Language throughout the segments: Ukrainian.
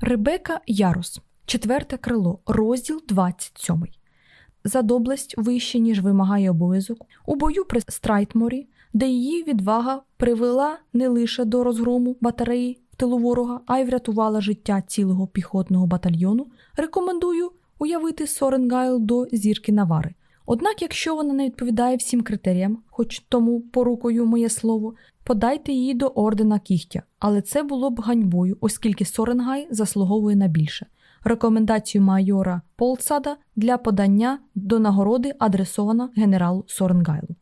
Ребекка Яррос, четверте крило, розділ 27. За доблесть вище, ніж вимагає обов'язок, у бою при Страйтморі, де її відвага привела не лише до розгрому батареї в тилу ворога, а й врятувала життя цілого піхотного батальйону, рекомендую уявити Соренгайл до зірки Навари. Однак, якщо вона не відповідає всім критеріям, хоч тому порукою моє слово, подайте її до ордена кігтя, але це було б ганьбою, оскільки Соренгай заслуговує на більше. Рекомендацію майора Полсада для подання до нагороди адресована генералу Соренгайлу.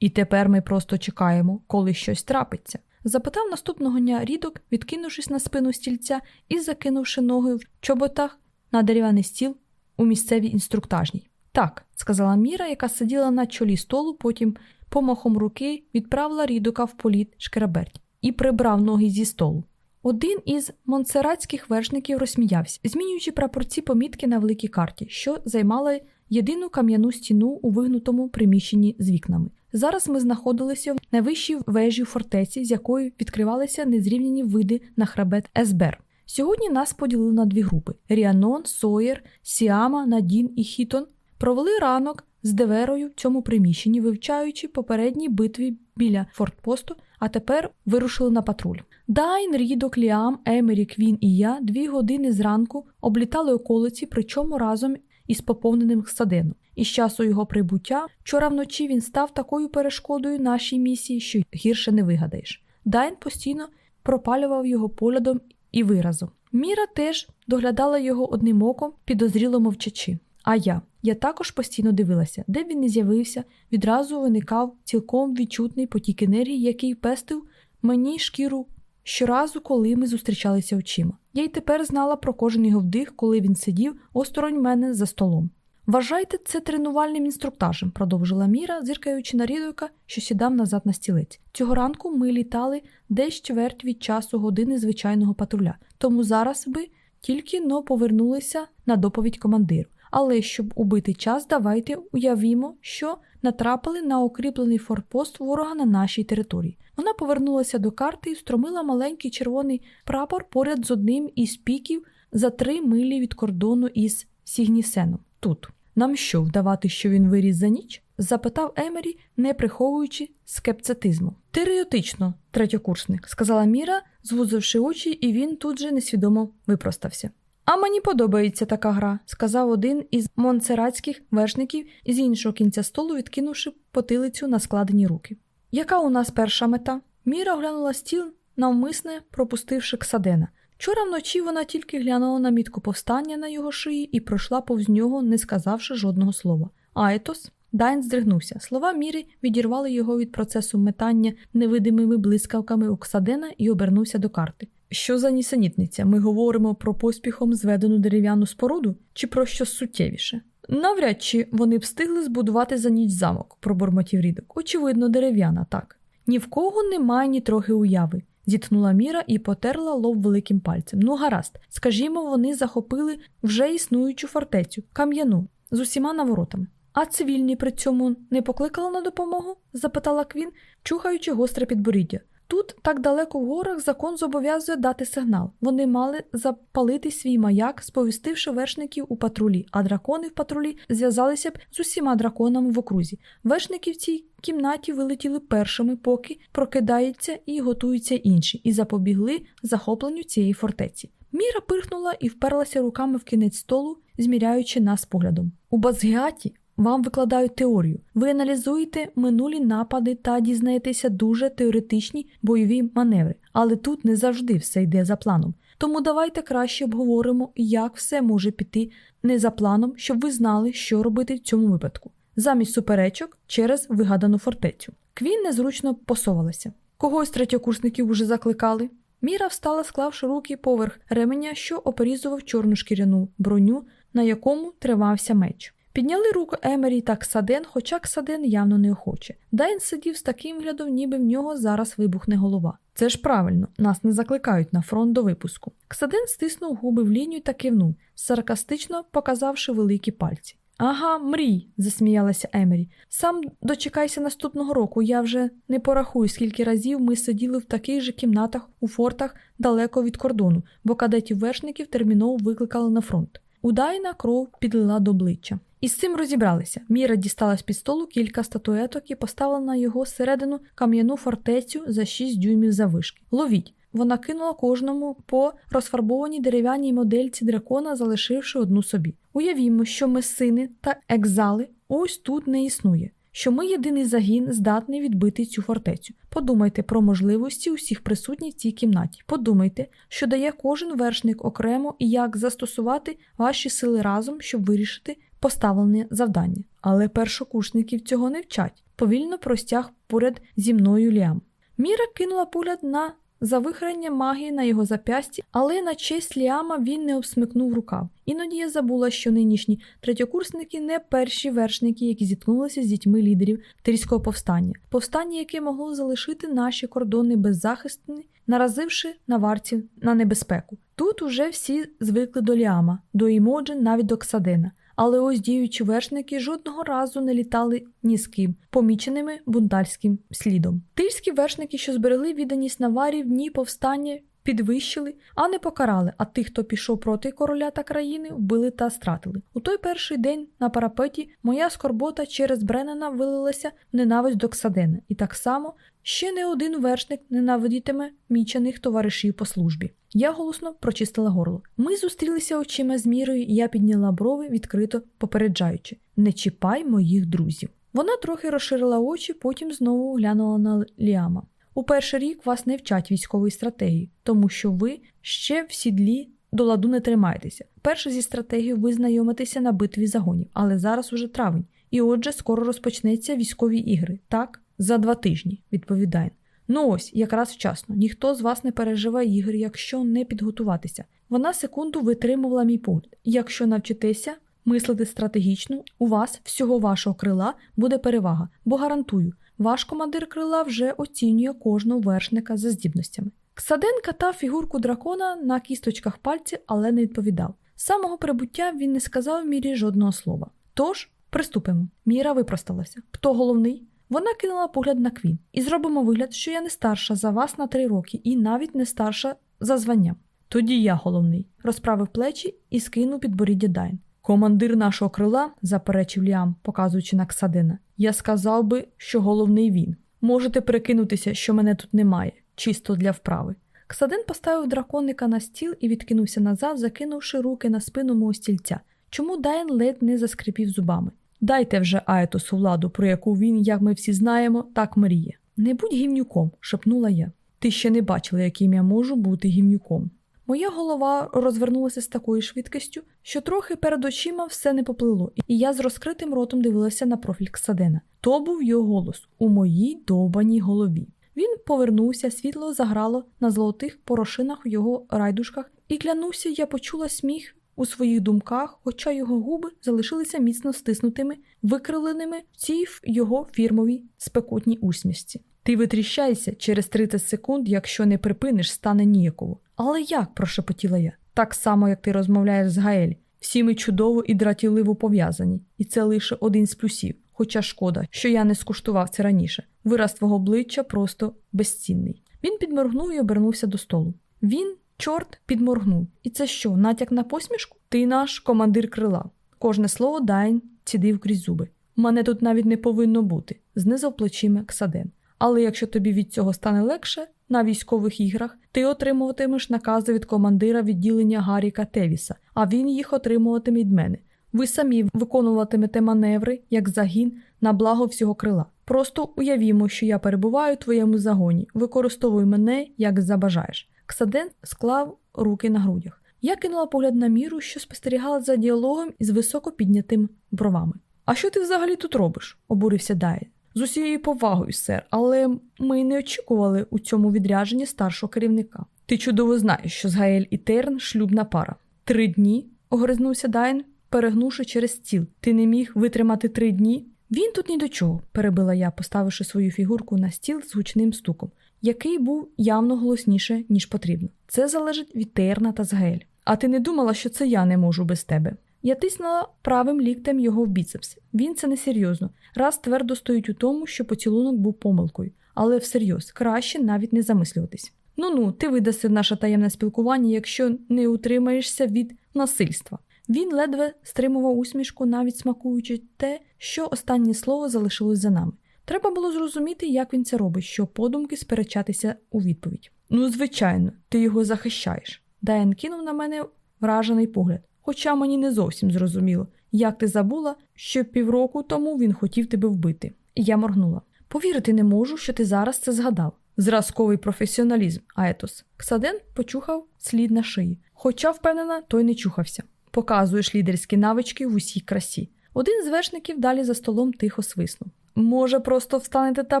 І тепер ми просто чекаємо, коли щось трапиться. Запитав наступного дня рідок, відкинувшись на спину стільця і закинувши ноги в чоботах на дерев'яний стіл у місцевій інструктажній. Так, сказала Міра, яка сиділа на чолі столу, потім помахом руки відправила рідока в політ шкераберть і прибрав ноги зі столу. Один із монсератських вершників розсміявся, змінюючи прапорці помітки на великій карті, що займала єдину кам'яну стіну у вигнутому приміщенні з вікнами. Зараз ми знаходилися в найвищій вежі фортеці, з якої відкривалися незрівняні види на хребет Есбер. Сьогодні нас поділили на дві групи: Ріанон, Сойер, Сіама, Надін і Хітон провели ранок з Деверою в цьому приміщенні, вивчаючи попередні битві біля фортпосту, а тепер вирушили на патруль. Дайн, Рідок, Ліам, Емері, Квін і я дві години зранку облітали околиці, причому разом із поповненим Ксаденом. І з часу його прибуття вчора вночі він став такою перешкодою нашій місії, що гірше не вигадаєш. Дайн постійно пропалював його поглядом і виразом. Міра теж доглядала його одним оком, підозріло мовчачи. А я Я також постійно дивилася, де він не з'явився, відразу виникав цілком відчутний потік енергії, який пестив мені шкіру щоразу, коли ми зустрічалися очима. Я й тепер знала про кожен його вдих, коли він сидів осторонь мене за столом. Вважайте це тренувальним інструктажем, продовжила Міра, зиркаючи на рідока, що сідав назад на стілець. Цього ранку ми літали десь чверть від часу години звичайного патруля, тому зараз би тільки но повернулися на доповідь командиру. Але щоб убити час, давайте уявімо, що натрапили на укріплений форпост ворога на нашій території. Вона повернулася до карти і встромила маленький червоний прапор поряд з одним із піків за три милі від кордону із Сігнісеном. Тут нам що вдавати, що він виріс за ніч? запитав Емері, не приховуючи скепцитизму. Теоретично, третьокурсник, сказала Міра, звузивши очі, і він тут же несвідомо випростався. А мені подобається така гра, сказав один із монсератських вершників із іншого кінця столу, відкинувши потилицю на складені руки. Яка у нас перша мета? Міра оглянула стіл, навмисне пропустивши Ксадена. Вчора вночі вона тільки глянула на мітку повстання на його шиї і пройшла повз нього, не сказавши жодного слова. Аетос Дайн здригнувся. Слова Міри відірвали його від процесу метання невидимими блискавками у Ксадена і обернувся до карти. Що за нісенітниця? Ми говоримо про поспіхом зведену дерев'яну споруду чи про щось суттєвіше? Навряд чи вони встигли збудувати за ніч замок, пробурмотів рідок. Очевидно, дерев'яна, так. Ні в кого немає ні трохи уяви, зітхнула Міра і потерла лоб великим пальцем. Ну, гаразд, скажімо, вони захопили вже існуючу фортецю, кам'яну, з усіма наворотами. А цивільні при цьому не покликали на допомогу? запитала Квін, чухаючи гостре підборіддя. Тут, так далеко в горах, закон зобов'язує дати сигнал. Вони мали запалити свій маяк, сповістивши вершників у патрулі, а дракони в патрулі зв'язалися б з усіма драконами в окрузі. Вершники в цій кімнаті вилетіли першими, поки прокидаються і готуються інші, і запобігли захопленню цієї фортеці. Міра пирхнула і вперлася руками в кінець столу, зміряючи нас поглядом. У Базгіаті вам викладають теорію. Ви аналізуєте минулі напади та дізнаєтеся дуже теоретичні бойові маневри, але тут не завжди все йде за планом. Тому давайте краще обговоримо, як все може піти не за планом, щоб ви знали, що робити в цьому випадку. Замість суперечок через вигадану фортецю. Квін незручно посовалася. Когось третьокурсників уже закликали. Міра встала, склавши руки поверх ременя, що оперізував чорну шкіряну броню, на якому тримався меч. Підняли руку Емері та Ксаден, хоча Ксаден явно не охоче. Дайн сидів з таким виглядом, ніби в нього зараз вибухне голова. Це ж правильно, нас не закликають на фронт до випуску. Ксаден стиснув губи в лінію та кивнув, саркастично показавши великі пальці. Ага, мрій, засміялася Емері. Сам дочекайся наступного року. Я вже не порахую, скільки разів ми сиділи в таких же кімнатах у фортах далеко від кордону, бо кадетів вершників терміново викликали на фронт. У Дайна кров підлила до обличчя. І з цим розібралися. Міра дістала з під столу кілька статуеток і поставила на його середину кам'яну фортецю за 6 дюймів завишки. Ловіть. Вона кинула кожному по розфарбованій дерев'яній модельці дракона, залишивши одну собі. Уявімо, що месини та екзали ось тут не існує. Що ми єдиний загін здатний відбити цю фортецю. Подумайте про можливості усіх присутніх в цій кімнаті. Подумайте, що дає кожен вершник окремо і як застосувати ваші сили разом, щоб вирішити поставлене завдання. Але першокурсників цього не вчать. Повільно простяг поряд зі мною Ліам. Міра кинула погляд на завихрення магії на його зап'ясті, але на честь Ліама він не обсмикнув рукав. Іноді я забула, що нинішні третьокурсники не перші вершники, які зіткнулися з дітьми лідерів Тирського повстання, повстання, яке могло залишити наші кордони беззахисні, наразивши на варці на небезпеку. Тут уже всі звикли до Ліама, до Імоджен, навіть до Ксадена. Але ось діючі вершники жодного разу не літали ні з ким, поміченими бунтарським слідом. Тильські вершники, що зберегли відданість наварі в дні повстання, підвищили, а не покарали. А тих, хто пішов проти короля та країни, вбили та стратили. У той перший день на парапеті моя скорбота через Бреннена вилилася в ненависть до Ксадена, і так само ще не один вершник ненавидітиме мічених товаришів по службі. Я голосно прочистила горло. Ми зустрілися очима з мірою, і я підняла брови, відкрито попереджаючи: не чіпай моїх друзів. Вона трохи розширила очі, потім знову глянула на Ліама. У перший рік вас не вчать військової стратегії, тому що ви ще в сідлі до ладу не тримаєтеся. Перше зі стратегією ви знайомитеся на битві загонів, але зараз уже травень. І отже, скоро розпочнеться військові ігри. Так, за два тижні, відповідає. Ну ось, якраз вчасно. Ніхто з вас не переживе ігри, якщо не підготуватися. Вона секунду витримувала мій погляд. Якщо навчитеся мислити стратегічно, у вас всього вашого крила буде перевага, бо гарантую, ваш командир крила вже оцінює кожного вершника за здібностями. Ксаден катав фігурку дракона на кісточках пальців, але не відповідав. З самого прибуття він не сказав мірі жодного слова. Тож, приступимо. Міра випросталася. Хто головний? Вона кинула погляд на Квін. І зробимо вигляд, що я не старша за вас на три роки, і навіть не старша за званням. Тоді я головний, розправив плечі і скинув підборіддя Дайн. Командир нашого крила, заперечив Ліам, показуючи на Ксадина, я сказав би, що головний він. Можете перекинутися, що мене тут немає, чисто для вправи. Ксадин поставив драконника на стіл і відкинувся назад, закинувши руки на спину мого стільця. Чому Дайн ледь не заскрипів зубами? Дайте вже Аетосу владу, про яку він, як ми всі знаємо, так мріє. Не будь гімнюком, шепнула я. Ти ще не бачила, яким я можу бути гімнюком. Моя голова розвернулася з такою швидкістю, що трохи перед очима все не поплило, і я з розкритим ротом дивилася на профіль Ксадена. То був його голос у моїй довбаній голові. Він повернувся, світло заграло на золотих порошинах в його райдушках, і клянувся, я почула сміх у своїх думках, хоча його губи залишилися міцно стиснутими, викривленими в цій його фірмовій спекотній усмішці. Ти витріщайся через 30 секунд, якщо не припиниш, стане ніяково. Але як? прошепотіла я. Так само, як ти розмовляєш з Гаель. Всі ми чудово і дратівливо пов'язані, і це лише один з плюсів. Хоча шкода, що я не скуштував це раніше. Вираз твого обличчя просто безцінний. Він підморгнув і обернувся до столу. Він Чорт підморгнув. І це що, натяк на посмішку? Ти наш командир крила. Кожне слово Дайн цідив крізь зуби. Мене тут навіть не повинно бути, знизав плечима Ксаден. Але якщо тобі від цього стане легше, на військових іграх ти отримуватимеш накази від командира відділення Гаріка Тевіса, а він їх отримуватиме від мене. Ви самі виконуватимете маневри як загін на благо всього крила. Просто уявімо, що я перебуваю у твоєму загоні. Використовуй мене як забажаєш. Ксаден склав руки на грудях. Я кинула погляд на міру, що спостерігала за діалогом із високо піднятим бровами. А що ти взагалі тут робиш? обурився Дай. З усією повагою, сер, але ми не очікували у цьому відрядженні старшого керівника. Ти чудово знаєш, що з Гаель і Терн шлюбна пара. Три дні, огризнувся Дайн, перегнувши через стіл. Ти не міг витримати три дні? Він тут ні до чого, перебила я, поставивши свою фігурку на стіл з гучним стуком який був явно голосніше, ніж потрібно. Це залежить від Терна та Згель. А ти не думала, що це я не можу без тебе? Я тиснула правим ліктем його в біцепс. Він це несерйозно. Раз твердо стоїть у тому, що поцілунок був помилкою, але всерйоз краще навіть не замислюватись. Ну ну, ти видаси наше таємне спілкування, якщо не утримаєшся від насильства. Він ледве стримував усмішку, навіть смакуючи те, що останнє слово залишилось за нами. Треба було зрозуміти, як він це робить, щоб подумки сперечатися у відповідь. Ну, звичайно, ти його захищаєш. Дайан кинув на мене вражений погляд, хоча мені не зовсім зрозуміло, як ти забула, що півроку тому він хотів тебе вбити. Я моргнула. Повірити не можу, що ти зараз це згадав. Зразковий професіоналізм, Аетос. Ксаден почухав слід на шиї, хоча, впевнена, той не чухався. Показуєш лідерські навички в усій красі. Один з вершників далі за столом тихо свиснув. Може, просто встанете та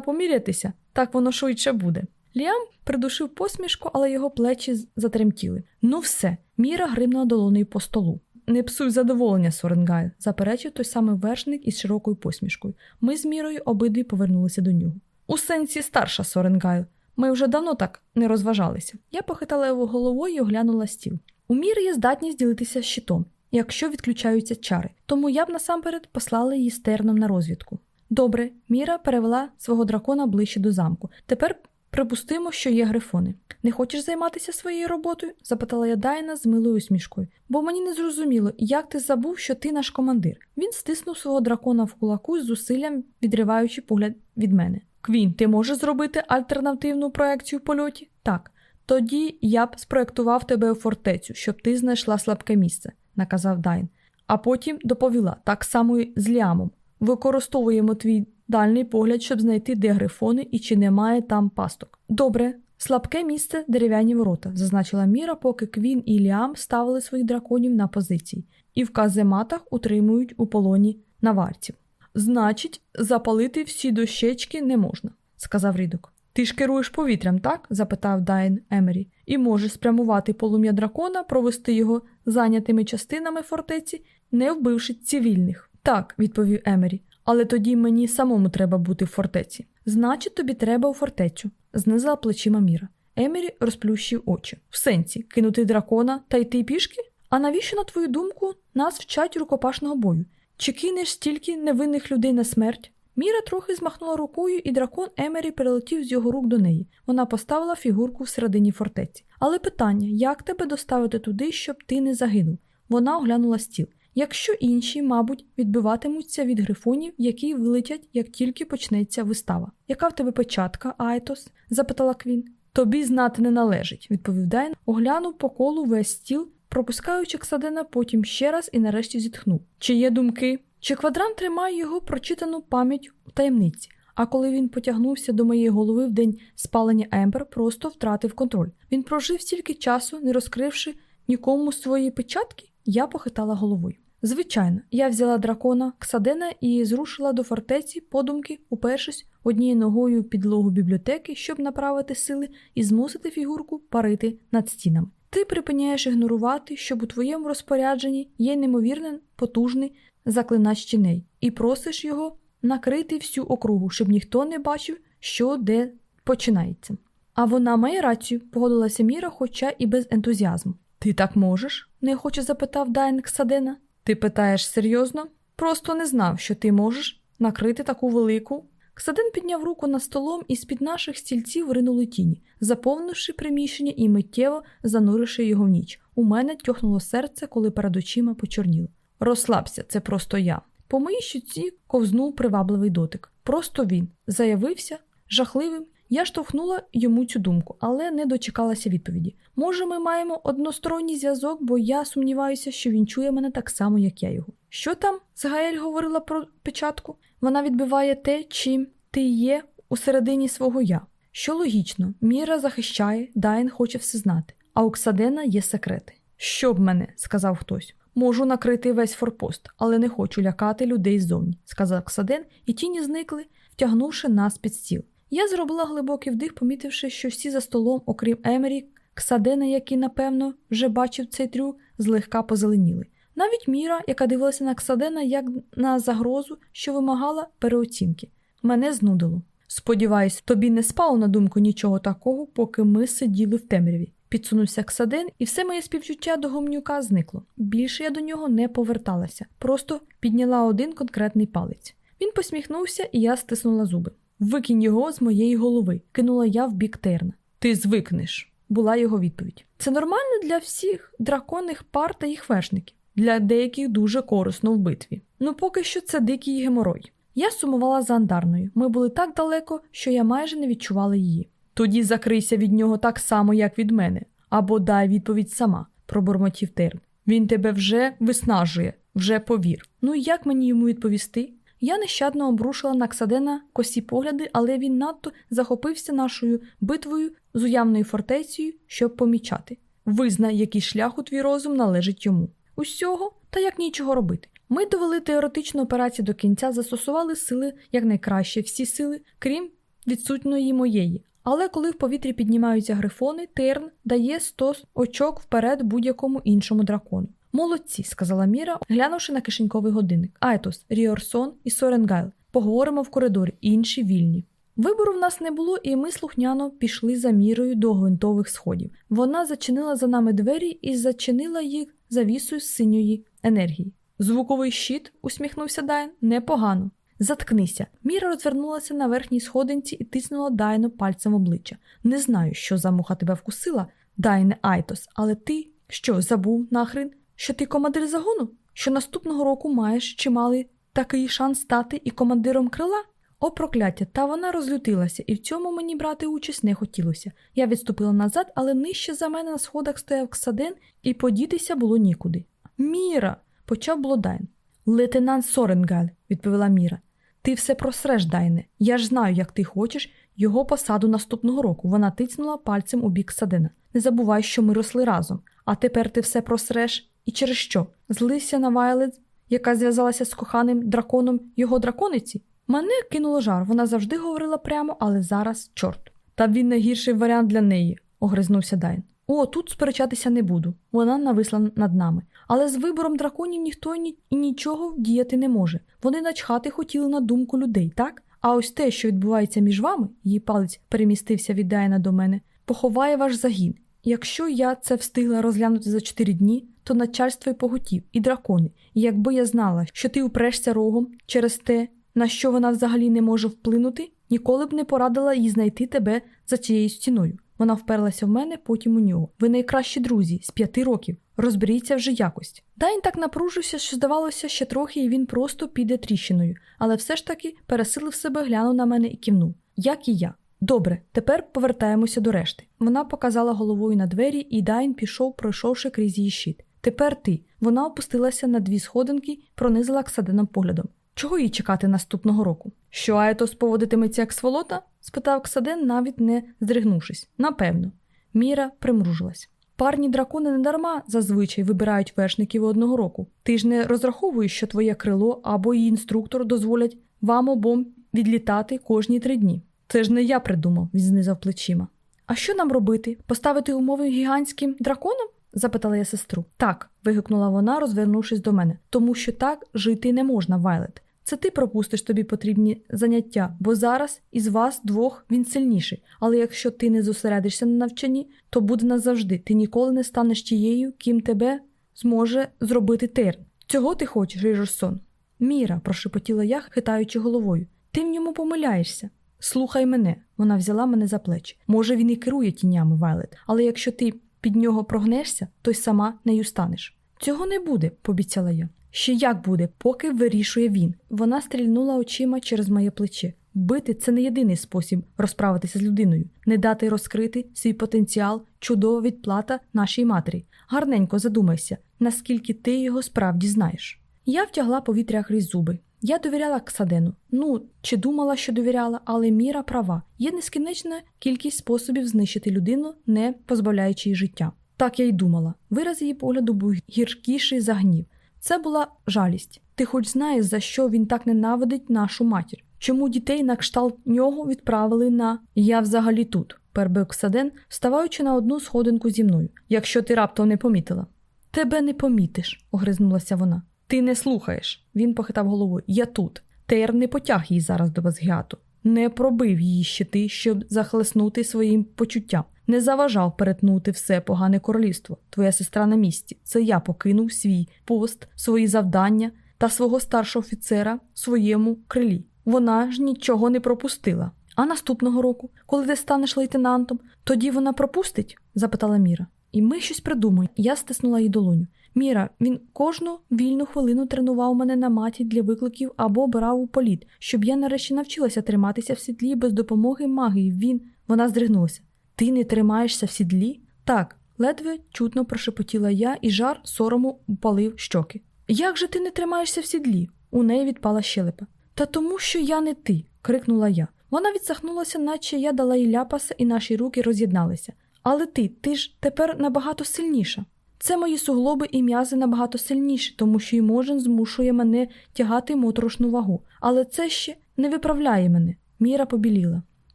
помірятися? Так воно швидше буде. Ліам придушив посмішку, але його плечі затремтіли. Ну все, Міра гримнула долоною по столу. Не псуй задоволення, Соренгайл, заперечив той самий вершник із широкою посмішкою. Ми з Мірою обидві повернулися до нього. У сенсі старша Соренгайл. Ми вже давно так не розважалися. Я похитала головою і оглянула стіл. У Міри є здатність ділитися щитом, якщо відключаються чари, тому я б насамперед послала її з Терном на розвідку. Добре, Міра перевела свого дракона ближче до замку. Тепер припустимо, що є грифони. Не хочеш займатися своєю роботою? запитала я Дайна з милою усмішкою. Бо мені не зрозуміло, як ти забув, що ти наш командир. Він стиснув свого дракона в кулаку з зусиллям, відриваючи погляд від мене. Квін, ти можеш зробити альтернативну проекцію в польоті? Так. Тоді я б спроектував тебе у фортецю, щоб ти знайшла слабке місце, наказав Дайн. А потім доповіла так само і з Ліамом. Використовуємо твій дальний погляд, щоб знайти, де грифони і чи немає там пасток. Добре, слабке місце дерев'яні ворота, зазначила Міра, поки Квін і Ліам ставили своїх драконів на позиції, і в казематах утримують у полоні наварців. Значить, запалити всі дощечки не можна, сказав Рідок. Ти ж керуєш повітрям, так? запитав Дайн Емері, і можеш спрямувати полум'я дракона, провести його зайнятими частинами фортеці, не вбивши цивільних. Так, відповів Емері, але тоді мені самому треба бути в фортеці. Значить, тобі треба у фортецю, знизила плечима Міра. Емері розплющив очі. В сенсі, кинути дракона та йти пішки? А навіщо, на твою думку, нас вчать рукопашного бою? Чи кинеш стільки невинних людей на смерть? Міра трохи змахнула рукою, і дракон Емері перелетів з його рук до неї. Вона поставила фігурку всередині фортеці. Але питання, як тебе доставити туди, щоб ти не загинув? Вона оглянула стіл. Якщо інші, мабуть, відбиватимуться від грифонів, які вилетять, як тільки почнеться вистава. Яка в тебе печатка, Айтос? запитала Квін. Тобі знати не належить, відповів Дайн, оглянув по колу весь стіл, пропускаючи Ксадена, потім ще раз і нарешті зітхнув. Чи є думки? Чи квадрант тримає його прочитану пам'ять у таємниці? А коли він потягнувся до моєї голови в день спалення Ембер, просто втратив контроль. Він прожив стільки часу, не розкривши нікому свої печатки, я похитала головою. Звичайно, я взяла дракона Ксадена і зрушила до фортеці, подумки, упершись однією ногою в підлогу бібліотеки, щоб направити сили і змусити фігурку парити над стінами. Ти припиняєш ігнорувати, щоб у твоєму розпорядженні є неймовірно потужний заклинач тіней, і просиш його накрити всю округу, щоб ніхто не бачив, що де починається. А вона має рацію, погодилася Міра, хоча і без ентузіазму. Ти так можеш? неохоче запитав Дайн Ксадена. Ти питаєш серйозно? Просто не знав, що ти можеш накрити таку велику. Ксаден підняв руку над столом і з-під наших стільців ринули тіні, заповнивши приміщення і миттєво зануривши його в ніч. У мене тьохнуло серце, коли перед очима почорніло. Розслабся, це просто я. По моїй щуці ковзнув привабливий дотик. Просто він заявився жахливим. Я штовхнула йому цю думку, але не дочекалася відповіді. Може, ми маємо односторонній зв'язок, бо я сумніваюся, що він чує мене так само, як я його. Що там? Згаель говорила про печатку. Вона відбиває те, чим ти є у середині свого я. Що логічно, Міра захищає, Дайн хоче все знати, а у Ксадена є секрети. Щоб мене, сказав хтось. Можу накрити весь форпост, але не хочу лякати людей ззовні, сказав Ксаден, і тіні зникли, втягнувши нас під стіл. Я зробила глибокий вдих, помітивши, що всі за столом, окрім Емері, Ксадена, який, напевно, вже бачив цей трюк, злегка позеленіли. Навіть Міра, яка дивилася на Ксадена як на загрозу, що вимагала переоцінки, мене знудило. Сподіваюсь, тобі не спало на думку нічого такого, поки ми сиділи в темряві. підсунувся Ксаден, і все моє співчуття до гомнюка зникло. Більше я до нього не поверталася, просто підняла один конкретний палець. Він посміхнувся, і я стиснула зуби. Викинь його з моєї голови, кинула я в бік терна. Ти звикнеш, була його відповідь. Це нормально для всіх драконних пар та їх вершників, для деяких дуже корисно в битві. Ну поки що це дикий геморой. Я сумувала за андарною. Ми були так далеко, що я майже не відчувала її. Тоді закрийся від нього так само, як від мене, або дай відповідь сама, пробурмотів Терн. Він тебе вже виснажує, вже повір. Ну як мені йому відповісти? Я нещадно обрушила на Ксадена косі погляди, але він надто захопився нашою битвою з уявною фортецею, щоб помічати. Визнай, який шлях у твій розум належить йому. Усього та як нічого робити. Ми довели теоретичну операцію до кінця, застосували сили якнайкраще, всі сили, крім відсутньої моєї. Але коли в повітрі піднімаються грифони, Терн дає 100 очок вперед будь-якому іншому дракону. Молодці, сказала Міра, глянувши на кишеньковий годинник. Айтос, Ріорсон і Соренгайл. Поговоримо в коридорі, інші вільні. Вибору в нас не було, і ми слухняно пішли за мірою до гвинтових сходів. Вона зачинила за нами двері і зачинила їх завісою синьої енергії. Звуковий щит, усміхнувся Дайн, непогано. Заткнися. Міра розвернулася на верхній сходинці і тиснула Дайну пальцем обличчя. Не знаю, що за муха тебе вкусила, Дайне Айтос, але ти що, забув нахрен, що ти командир загону? Що наступного року маєш чималий такий шанс стати і командиром крила? О, прокляття, та вона розлютилася, і в цьому мені брати участь не хотілося. Я відступила назад, але нижче за мене на сходах стояв Ксаден, і подітися було нікуди. Міра, почав Блодайн. Лейтенант Соренгаль, відповіла Міра. Ти все просреш, Дайне. Я ж знаю, як ти хочеш його посаду наступного року. Вона тицнула пальцем у бік Садина. Не забувай, що ми росли разом. А тепер ти все просреш. І через що? Злився на Вайлет, яка зв'язалася з коханим драконом його дракониці? Мене кинуло жар, вона завжди говорила прямо, але зараз чорт. Та він найгірший варіант для неї, огризнувся Дайн. О, тут сперечатися не буду. Вона нависла над нами. Але з вибором драконів ніхто ні... і нічого вдіяти не може. Вони начхати хотіли на думку людей, так? А ось те, що відбувається між вами, її палець перемістився від Дайна до мене, поховає ваш загін. Якщо я це встигла розглянути за чотири дні, то начальство й поготів, і дракони. І якби я знала, що ти упрешся рогом через те, на що вона взагалі не може вплинути, ніколи б не порадила їй знайти тебе за цією стіною. Вона вперлася в мене, потім у нього. Ви найкращі друзі з п'яти років. Розберіться вже якось. Дайн так напружився, що здавалося, ще трохи, і він просто піде тріщиною, але все ж таки пересилив себе, глянув на мене і кивнув. Як і я. Добре, тепер повертаємося до решти. Вона показала головою на двері, і Дайн пішов, пройшовши крізь її щит. Тепер ти. Вона опустилася на дві сходинки, пронизила Ксаденом поглядом. Чого їй чекати наступного року? Що Аетос поводитиметься як сволота? спитав Ксаден, навіть не здригнувшись. Напевно. Міра примружилась. Парні дракони недарма зазвичай вибирають вершників одного року. Ти ж не розраховуєш, що твоє крило або її інструктор дозволять вам обом відлітати кожні три дні. Це ж не я придумав, він знизав плечима. А що нам робити? Поставити умови гігантським драконам? Запитала я сестру. Так, вигукнула вона, розвернувшись до мене, тому що так жити не можна, Вайлет. Це ти пропустиш тобі потрібні заняття, бо зараз із вас двох він сильніший. Але якщо ти не зосередишся на навчанні, то буде назавжди. Ти ніколи не станеш тією, ким тебе зможе зробити терн. Цього ти хочеш, Ріжерсон? Міра, прошепотіла я, хитаючи головою. Ти в ньому помиляєшся. Слухай мене, вона взяла мене за плечі. Може, він і керує тінями, Вайлет, але якщо ти під нього прогнешся, то й сама нею станеш. Цього не буде, пообіцяла я. Ще як буде, поки вирішує він. Вона стрільнула очима через моє плече. Бити це не єдиний спосіб розправитися з людиною, не дати розкрити свій потенціал, чудова відплата нашій матері. Гарненько задумайся, наскільки ти його справді знаєш. Я втягла повітря крізь зуби. Я довіряла Ксадену. Ну, чи думала, що довіряла, але міра права. Є нескінченна кількість способів знищити людину, не позбавляючи її життя. Так я й думала. Вираз її погляду був гіркіший за гнів. Це була жалість. Ти хоч знаєш, за що він так ненавидить нашу матір? Чому дітей на кшталт нього відправили на я взагалі тут, перебив Ксаден, вставаючи на одну сходинку зі мною, якщо ти раптом не помітила. Тебе не помітиш, огризнулася вона. Ти не слухаєш. Він похитав головою. Я тут. Тейр не потяг її зараз до Базгіату. Не пробив її щити, щоб захлеснути своїм почуттям. не заважав перетнути все погане королівство. Твоя сестра на місці. Це я покинув свій пост, свої завдання та свого старшого офіцера в своєму крилі. Вона ж нічого не пропустила. А наступного року, коли ти станеш лейтенантом, тоді вона пропустить? запитала Міра. І ми щось придумаємо. Я стиснула її долоню. Міра, він кожну вільну хвилину тренував мене на маті для викликів або брав у політ, щоб я нарешті навчилася триматися в сідлі без допомоги магії. Він. Вона здригнулася. Ти не тримаєшся в сідлі? Так, ледве чутно прошепотіла я, і жар сорому упалив щоки. Як же ти не тримаєшся в сідлі? У неї відпала щелепа. Та тому, що я не ти, крикнула я. Вона відсахнулася, наче я дала їй ляпаса, і наші руки роз'єдналися. Але ти, ти ж тепер набагато сильніша. Це мої суглоби і м'язи набагато сильніші, тому що Іможен змушує мене тягати моторошну вагу. Але це ще не виправляє мене. Міра побіліла.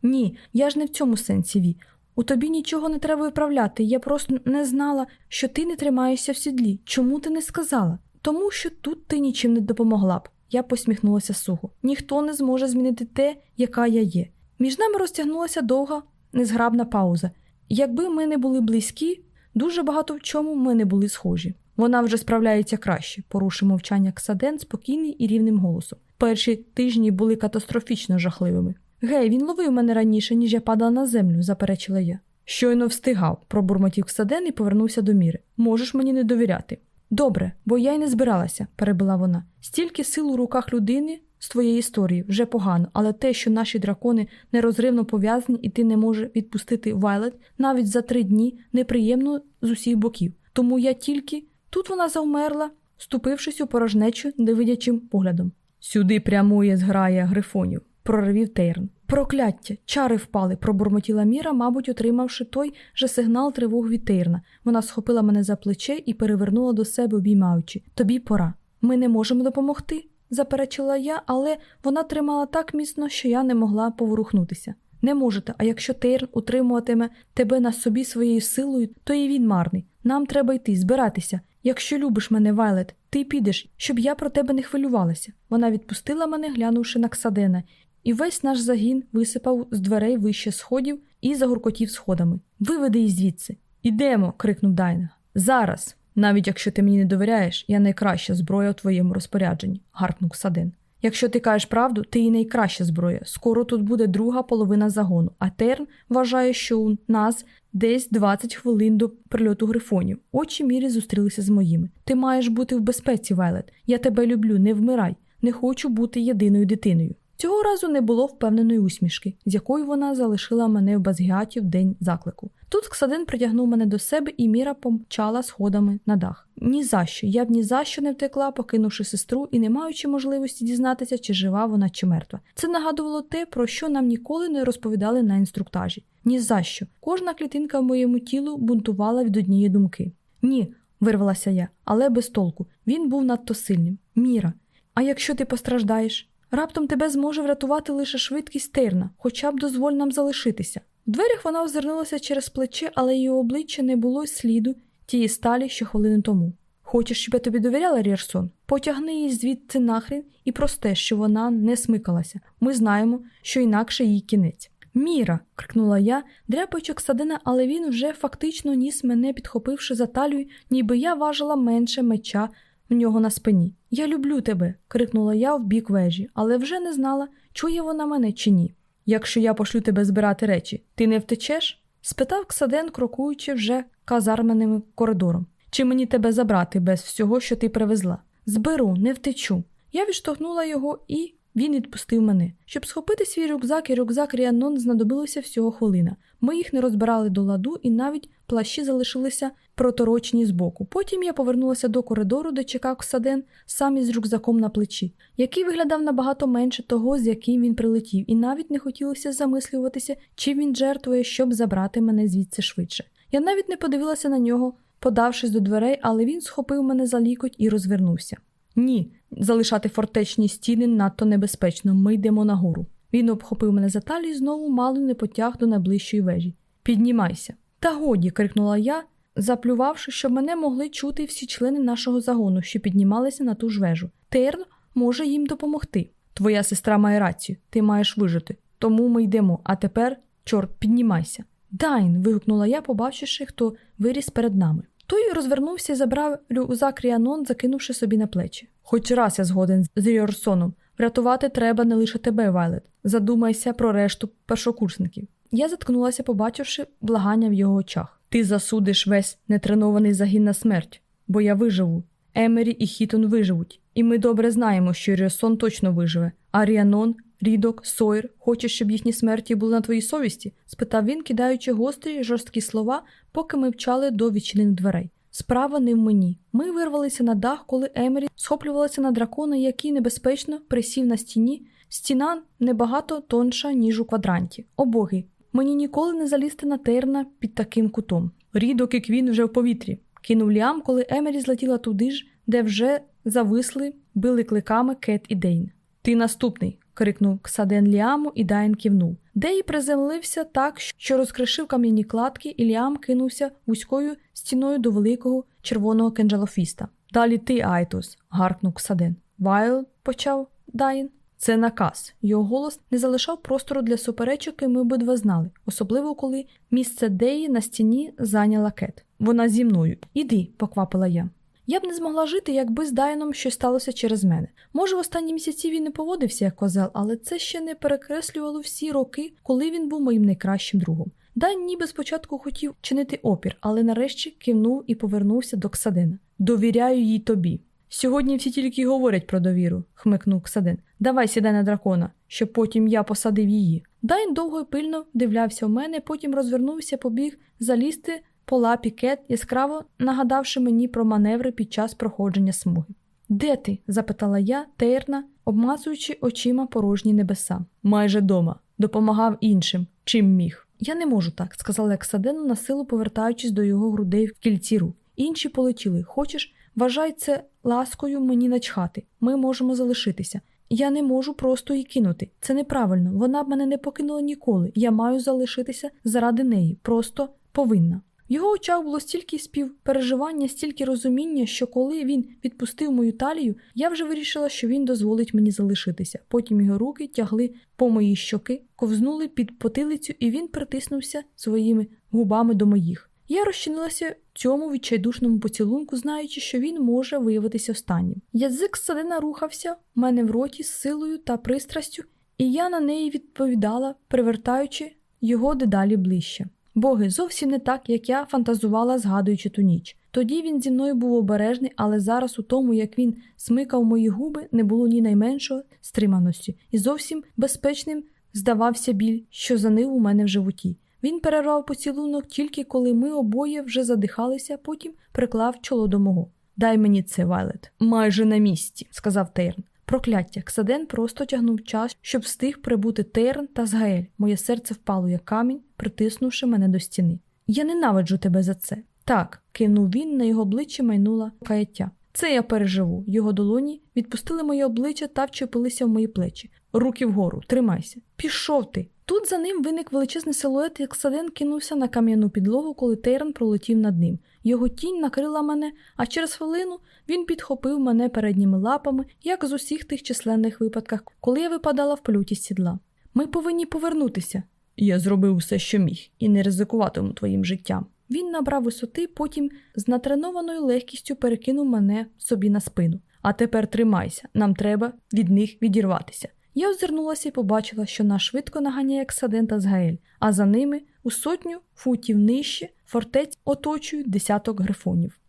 Ні, я ж не в цьому сенсі Ві. У тобі нічого не треба виправляти. Я просто не знала, що ти не тримаєшся в сідлі. Чому ти не сказала? Тому що тут ти нічим не допомогла б. Я посміхнулася сухо. Ніхто не зможе змінити те, яка я є. Між нами розтягнулася довга, незграбна пауза. Якби ми не були близькі, дуже багато в чому ми не були схожі. Вона вже справляється краще, порушив мовчання Ксаден спокійний і рівним голосом. Перші тижні були катастрофічно жахливими. Гей, він ловив мене раніше, ніж я падала на землю, заперечила я. Щойно встигав, пробурмотів Ксаден і повернувся до міри. Можеш мені не довіряти. Добре, бо я й не збиралася, перебила вона. Стільки сил у руках людини з твоєї історії вже погано, але те, що наші дракони нерозривно пов'язані, і ти не можеш відпустити Вайлет навіть за три дні, неприємно з усіх боків. Тому я тільки тут вона завмерла, ступившись у порожнечу невидячим поглядом. Сюди прямує зграя грифонів, проривів Тейрн. Прокляття, чари впали, пробурмотіла Міра, мабуть, отримавши той же сигнал тривог від Тейрна. Вона схопила мене за плече і перевернула до себе, обіймаючи. Тобі пора. Ми не можемо допомогти, заперечила я, але вона тримала так міцно, що я не могла поворухнутися. Не можете, а якщо Тейрн утримуватиме тебе на собі своєю силою, то і він марний. Нам треба йти, збиратися. Якщо любиш мене, Вайлет, ти підеш, щоб я про тебе не хвилювалася. Вона відпустила мене, глянувши на Ксадена, і весь наш загін висипав з дверей вище сходів і загуркотів сходами. Виведи її звідси. Ідемо. крикнув Дайна. Зараз. Навіть якщо ти мені не довіряєш, я найкраща зброя у твоєму розпорядженні, гаркнув Садин. Якщо ти кажеш правду, ти і найкраща зброя. Скоро тут буде друга половина загону, а Терн вважає, що у нас десь 20 хвилин до прильоту грифонів. Очі мірі зустрілися з моїми. Ти маєш бути в безпеці, Вайлет. Я тебе люблю, не вмирай. Не хочу бути єдиною дитиною. Цього разу не було впевненої усмішки, з якою вона залишила мене в Базгіаті в день заклику. Тут Ксадин притягнув мене до себе, і Міра помчала сходами на дах. Ні за що, я б ні за що не втекла, покинувши сестру і не маючи можливості дізнатися, чи жива вона, чи мертва. Це нагадувало те, про що нам ніколи не розповідали на інструктажі. Ні за що. Кожна клітинка в моєму тілу бунтувала від однієї думки. Ні, вирвалася я, але без толку. Він був надто сильним. Міра. А якщо ти постраждаєш? Раптом тебе зможе врятувати лише швидкість Терна, хоча б дозволь нам залишитися. В дверях вона озирнулася через плече, але її обличчя не було сліду тієї сталі, що хвилини тому. Хочеш, щоб я тобі довіряла, Рірсон? Потягни її звідси нахрін і просте, що вона не смикалася. Ми знаємо, що інакше їй кінець. Міра. крикнула я, дряпаючи Ксадина, але він вже фактично ніс мене, підхопивши за талію, ніби я важила менше меча в нього на спині. Я люблю тебе, крикнула я в бік вежі, але вже не знала, чує вона мене чи ні. Якщо я пошлю тебе збирати речі, ти не втечеш? спитав Ксаден, крокуючи вже казарменим коридором. Чи мені тебе забрати без всього, що ти привезла? Зберу, не втечу. Я відштовхнула його і він відпустив мене. Щоб схопити свій рюкзак і рюкзак Ріанон знадобилося всього хвилина. Ми їх не розбирали до ладу, і навіть плащі залишилися проторочні збоку. Потім я повернулася до коридору, де чекав Саден сам із рюкзаком на плечі, який виглядав набагато менше того, з яким він прилетів, і навіть не хотілося замислюватися, чи він жертвує, щоб забрати мене звідси швидше. Я навіть не подивилася на нього, подавшись до дверей, але він схопив мене за лікоть і розвернувся. Ні, залишати фортечні стіни надто небезпечно. Ми йдемо нагору. Він обхопив мене за талію і знову мало не потяг до найближчої вежі. Піднімайся. Та годі. крикнула я, заплювавши, щоб мене могли чути всі члени нашого загону, що піднімалися на ту ж вежу. Терн може їм допомогти. Твоя сестра має рацію, ти маєш вижити. Тому ми йдемо. А тепер, чорт, піднімайся. Дайн. вигукнула я, побачивши, хто виріс перед нами. Той розвернувся і забрав рюкзак Ріанон, закинувши собі на плечі. Хоч раз я згоден з Ріорсоном. Врятувати треба не лише тебе, Вайлет. Задумайся про решту першокурсників. Я заткнулася, побачивши благання в його очах. Ти засудиш весь нетренований загін на смерть, бо я виживу. Емері і Хітон виживуть, і ми добре знаємо, що Ріорсон точно виживе. А Ріанон, Рідок, Сойер, хочеш, щоб їхні смерті були на твоїй совісті? спитав він, кидаючи гострі жорсткі слова, поки ми мчали до відчинених дверей. Справа не в мені. Ми вирвалися на дах, коли Емері схоплювалася на дракона, який небезпечно присів на стіні. Стіна набагато тонша, ніж у квадранті. О боги, мені ніколи не залізти на Терна під таким кутом. Рідок і Квін вже в повітрі. Кинув Ліам, коли Емері злетіла туди ж, де вже зависли, били крилами Кет і Дейн. Ти наступний. крикнув Ксаден Ліаму, і Дайн кивнув. Дей приземлився так, що розкришив кам'яні кладки, і Ліам кинувся вузькою стіною до великого червоного кинджалохвоста. Далі ти, Айтос, гаркнув Ксаден. Вайл, почав Дайн. Це наказ. Його голос не залишав простору для суперечок, і ми обидва знали, особливо коли місце Деї на стіні зайняла Кет. Вона зі мною. Іди, поквапила я. Я б не змогла жити, якби з Дайном щось сталося через мене. Може, в останні місяці він не поводився як козел, але це ще не перекреслювало всі роки, коли він був моїм найкращим другом. Дайн ніби спочатку хотів чинити опір, але нарешті кивнув і повернувся до Ксадена. Довіряю їй тобі. Сьогодні всі тільки говорять про довіру, хмикнув Ксаден. Давай сідай на дракона, щоб потім я посадив її. Дайн довго й пильно дивлявся в мене, потім розвернувся, побіг залізти по лапі кет, яскраво нагадавши мені про маневри під час проходження смуги. Де ти? запитала я, терна, обмацуючи очима порожні небеса. Майже дома. Допомагав іншим, чим міг. Я не можу так, сказала Ексадену, на силу повертаючись до його грудей в кільці рук. Інші полетіли. Хочеш, вважай це ласкою мені начхати. Ми можемо залишитися. Я не можу просто її кинути. Це неправильно. Вона б мене не покинула ніколи. Я маю залишитися заради неї. Просто повинна. В його очах було стільки співпереживання, стільки розуміння, що коли він відпустив мою талію, я вже вирішила, що він дозволить мені залишитися. Потім його руки тягли по моїй щоки, ковзнули під потилицю, і він притиснувся своїми губами до моїх. Я розчинилася цьому відчайдушному поцілунку, знаючи, що він може виявитися останнім. Язик садина рухався в мене в роті з силою та пристрастю, і я на неї відповідала, привертаючи його дедалі ближче. Боги, зовсім не так, як я фантазувала, згадуючи ту ніч. Тоді він зі мною був обережний, але зараз у тому, як він смикав мої губи, не було ні найменшого стриманості, і зовсім безпечним здавався біль, що занив у мене в животі. Він перервав поцілунок тільки коли ми обоє вже задихалися, потім приклав чоло до мого. Дай мені це, Вайлет. Майже на місці, сказав Терн. Прокляття. Ксаден просто тягнув час, щоб встиг прибути Терн та Згаель. Моє серце впало як камінь, притиснувши мене до стіни. Я ненавиджу тебе за це. Так, кинув він, на його обличчі майнула каяття. Це я переживу. Його долоні відпустили моє обличчя та вчепилися в мої плечі. Руки вгору, тримайся. Пішов ти. Тут за ним виник величезний силует, як Саден кинувся на кам'яну підлогу, коли Тейрон пролетів над ним. Його тінь накрила мене, а через хвилину він підхопив мене передніми лапами, як з усіх тих численних випадках, коли я випадала в плюті сідла. Ми повинні повернутися. Я зробив все, що міг, і не ризикуватиму твоїм життям. Він набрав висоти, потім з натренованою легкістю перекинув мене собі на спину. А тепер тримайся, нам треба від них відірватися. Я озирнулася і побачила, що нас швидко наганяє Ксадента з Гаель, а за ними у сотню футів нижче фортець оточують десяток грифонів.